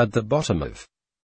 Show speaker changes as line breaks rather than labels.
At the bottom of